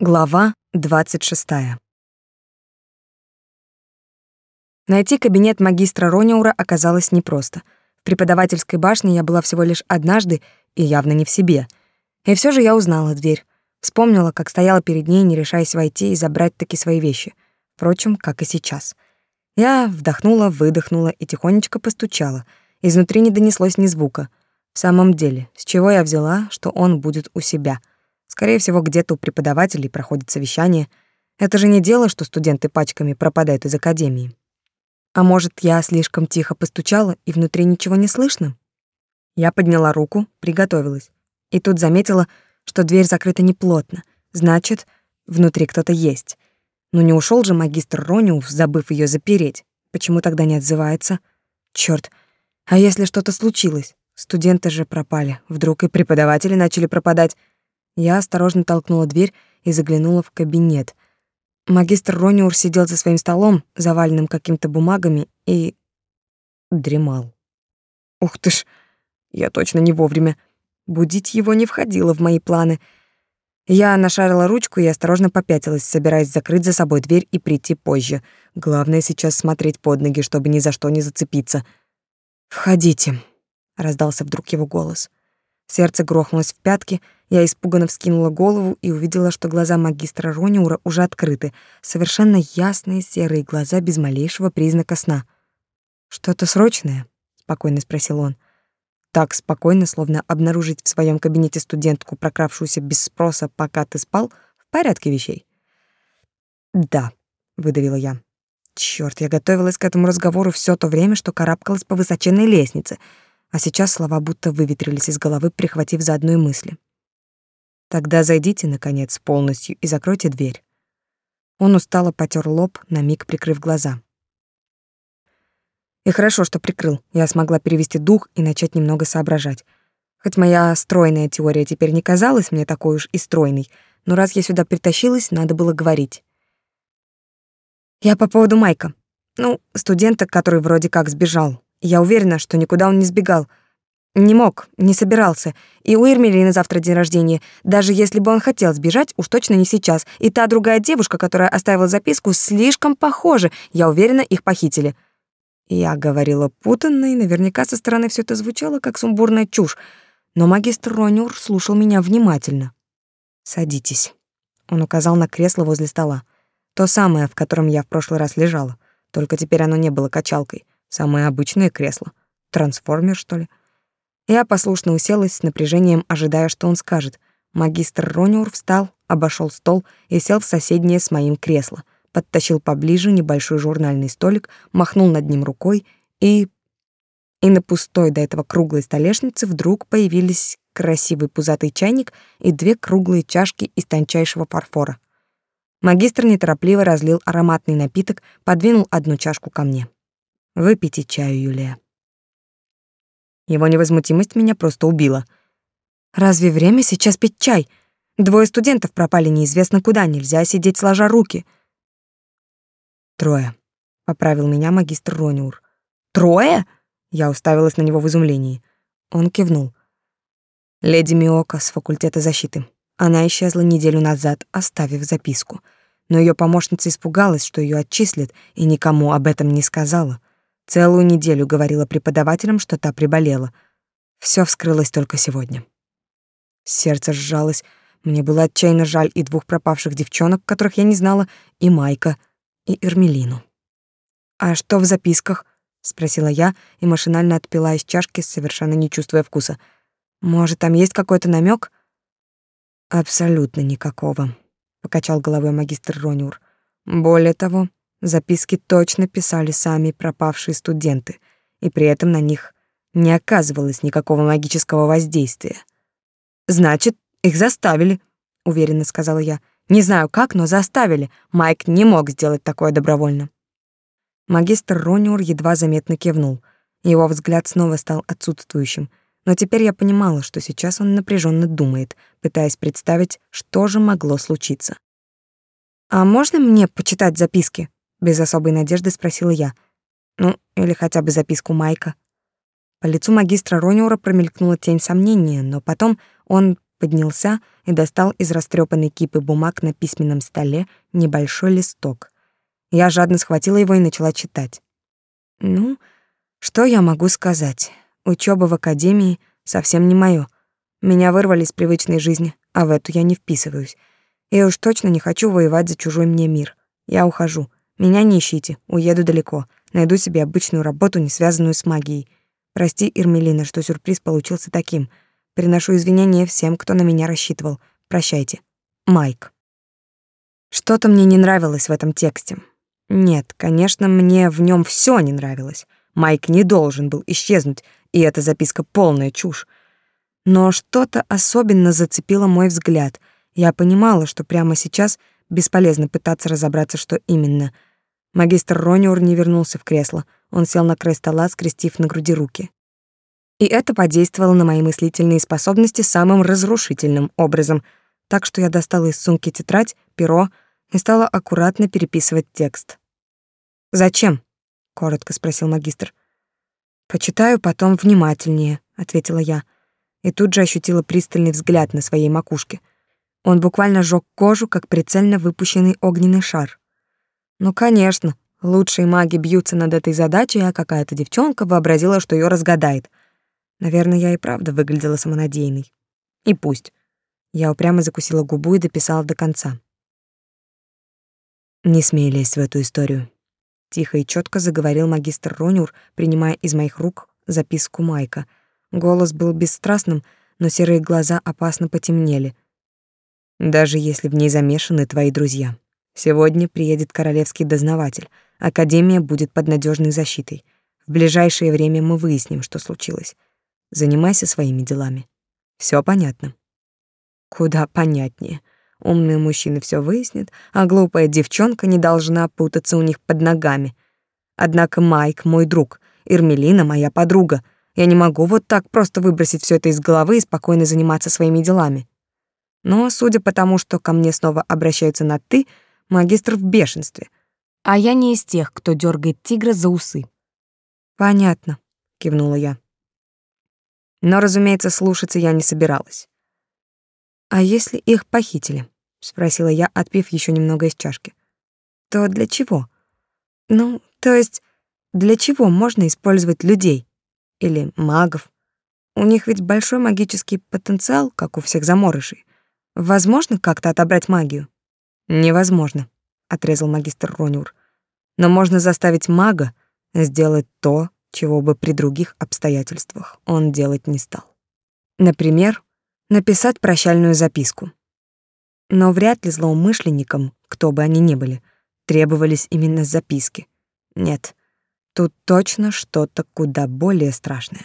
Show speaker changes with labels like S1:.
S1: Глава 26. Найти кабинет магистра Рониура оказалось непросто. В преподавательской башне я была всего лишь однажды и явно не в себе. И все же я узнала дверь. Вспомнила, как стояла перед ней, не решаясь войти и забрать таки свои вещи. Впрочем, как и сейчас. Я вдохнула, выдохнула и тихонечко постучала. Изнутри не донеслось ни звука. В самом деле, с чего я взяла, что он будет у себя — Скорее всего, где-то у преподавателей проходит совещание. Это же не дело, что студенты пачками пропадают из академии. А может, я слишком тихо постучала, и внутри ничего не слышно? Я подняла руку, приготовилась. И тут заметила, что дверь закрыта неплотно. Значит, внутри кто-то есть. Но не ушел же магистр Рониуф, забыв ее запереть. Почему тогда не отзывается? Черт! А если что-то случилось? Студенты же пропали. Вдруг и преподаватели начали пропадать. Я осторожно толкнула дверь и заглянула в кабинет. Магистр Рониур сидел за своим столом, заваленным какими-то бумагами, и дремал. Ух ты ж, я точно не вовремя. Будить его не входило в мои планы. Я нашарила ручку и осторожно попятилась, собираясь закрыть за собой дверь и прийти позже. Главное сейчас смотреть под ноги, чтобы ни за что не зацепиться. «Входите», — раздался вдруг его голос. Сердце грохнулось в пятки, я испуганно вскинула голову и увидела, что глаза магистра Рониура уже открыты, совершенно ясные серые глаза без малейшего признака сна. «Что-то срочное?» — спокойно спросил он. Так спокойно, словно обнаружить в своем кабинете студентку, прокравшуюся без спроса, пока ты спал, в порядке вещей. «Да», — выдавила я. Чёрт, я готовилась к этому разговору все то время, что карабкалась по высоченной лестнице — а сейчас слова будто выветрились из головы, прихватив за одной мысли. Тогда зайдите, наконец, полностью и закройте дверь. Он устало потер лоб, на миг прикрыв глаза. И хорошо, что прикрыл. Я смогла перевести дух и начать немного соображать. Хоть моя стройная теория теперь не казалась мне такой уж и стройной, но раз я сюда притащилась, надо было говорить. Я по поводу Майка. Ну, студента, который вроде как сбежал. Я уверена, что никуда он не сбегал. Не мог, не собирался. И у Ирмелины завтра день рождения. Даже если бы он хотел сбежать, уж точно не сейчас. И та другая девушка, которая оставила записку, слишком похожа. Я уверена, их похитили. Я говорила путанно, и наверняка со стороны все это звучало как сумбурная чушь. Но магистр Ронюр слушал меня внимательно. «Садитесь». Он указал на кресло возле стола. То самое, в котором я в прошлый раз лежала. Только теперь оно не было качалкой. Самое обычное кресло. Трансформер, что ли? Я послушно уселась с напряжением, ожидая, что он скажет. Магистр Рониур встал, обошел стол и сел в соседнее с моим кресло, подтащил поближе небольшой журнальный столик, махнул над ним рукой и... И на пустой до этого круглой столешнице вдруг появились красивый пузатый чайник и две круглые чашки из тончайшего фарфора. Магистр неторопливо разлил ароматный напиток, подвинул одну чашку ко мне. Выпейте чаю, Юлия. Его невозмутимость меня просто убила. Разве время сейчас пить чай? Двое студентов пропали неизвестно куда, нельзя сидеть сложа руки. Трое. Поправил меня магистр Рониур. Трое? Я уставилась на него в изумлении. Он кивнул. Леди Миока с факультета защиты. Она исчезла неделю назад, оставив записку. Но ее помощница испугалась, что ее отчислят, и никому об этом не сказала. Целую неделю говорила преподавателям, что та приболела. Все вскрылось только сегодня. Сердце сжалось. Мне было отчаянно жаль и двух пропавших девчонок, которых я не знала, и Майка, и Эрмелину. «А что в записках?» — спросила я и машинально отпила из чашки, совершенно не чувствуя вкуса. «Может, там есть какой-то намек? «Абсолютно никакого», — покачал головой магистр Рониур. «Более того, Записки точно писали сами пропавшие студенты, и при этом на них не оказывалось никакого магического воздействия. «Значит, их заставили», — уверенно сказала я. «Не знаю как, но заставили. Майк не мог сделать такое добровольно». Магистр Рониур едва заметно кивнул. Его взгляд снова стал отсутствующим, но теперь я понимала, что сейчас он напряженно думает, пытаясь представить, что же могло случиться. «А можно мне почитать записки?» Без особой надежды спросила я. Ну, или хотя бы записку Майка. По лицу магистра Рониура промелькнула тень сомнения, но потом он поднялся и достал из растрепанной кипы бумаг на письменном столе небольшой листок. Я жадно схватила его и начала читать. Ну, что я могу сказать? Учёба в академии совсем не моё. Меня вырвали из привычной жизни, а в эту я не вписываюсь. И уж точно не хочу воевать за чужой мне мир. Я ухожу. Меня не ищите, уеду далеко. Найду себе обычную работу, не связанную с магией. Прости, Ирмелина, что сюрприз получился таким. Приношу извинения всем, кто на меня рассчитывал. Прощайте. Майк. Что-то мне не нравилось в этом тексте. Нет, конечно, мне в нем все не нравилось. Майк не должен был исчезнуть, и эта записка полная чушь. Но что-то особенно зацепило мой взгляд. Я понимала, что прямо сейчас бесполезно пытаться разобраться, что именно. Магистр Рониур не вернулся в кресло. Он сел на край стола, скрестив на груди руки. И это подействовало на мои мыслительные способности самым разрушительным образом, так что я достала из сумки тетрадь, перо и стала аккуратно переписывать текст. «Зачем?» — коротко спросил магистр. «Почитаю потом внимательнее», — ответила я, и тут же ощутила пристальный взгляд на своей макушке. Он буквально жёг кожу, как прицельно выпущенный огненный шар. Ну, конечно, лучшие маги бьются над этой задачей, а какая-то девчонка вообразила, что её разгадает. Наверное, я и правда выглядела самонадеянной. И пусть. Я упрямо закусила губу и дописала до конца. Не смей лезть в эту историю. Тихо и четко заговорил магистр Ронюр, принимая из моих рук записку Майка. Голос был бесстрастным, но серые глаза опасно потемнели. Даже если в ней замешаны твои друзья. Сегодня приедет королевский дознаватель. Академия будет под надежной защитой. В ближайшее время мы выясним, что случилось. Занимайся своими делами. Все понятно. Куда понятнее. Умные мужчины все выяснят, а глупая девчонка не должна путаться у них под ногами. Однако Майк мой друг, Ирмелина моя подруга. Я не могу вот так просто выбросить все это из головы и спокойно заниматься своими делами. Но, судя по тому, что ко мне снова обращаются на «ты», магистр в бешенстве. А я не из тех, кто дергает тигра за усы. «Понятно», — кивнула я. Но, разумеется, слушаться я не собиралась. «А если их похитили?» — спросила я, отпив еще немного из чашки. «То для чего? Ну, то есть, для чего можно использовать людей? Или магов? У них ведь большой магический потенциал, как у всех заморышей. Возможно как-то отобрать магию?» «Невозможно», — отрезал магистр Ронюр. «Но можно заставить мага сделать то, чего бы при других обстоятельствах он делать не стал. Например, написать прощальную записку. Но вряд ли злоумышленникам, кто бы они ни были, требовались именно записки. Нет, тут точно что-то куда более страшное.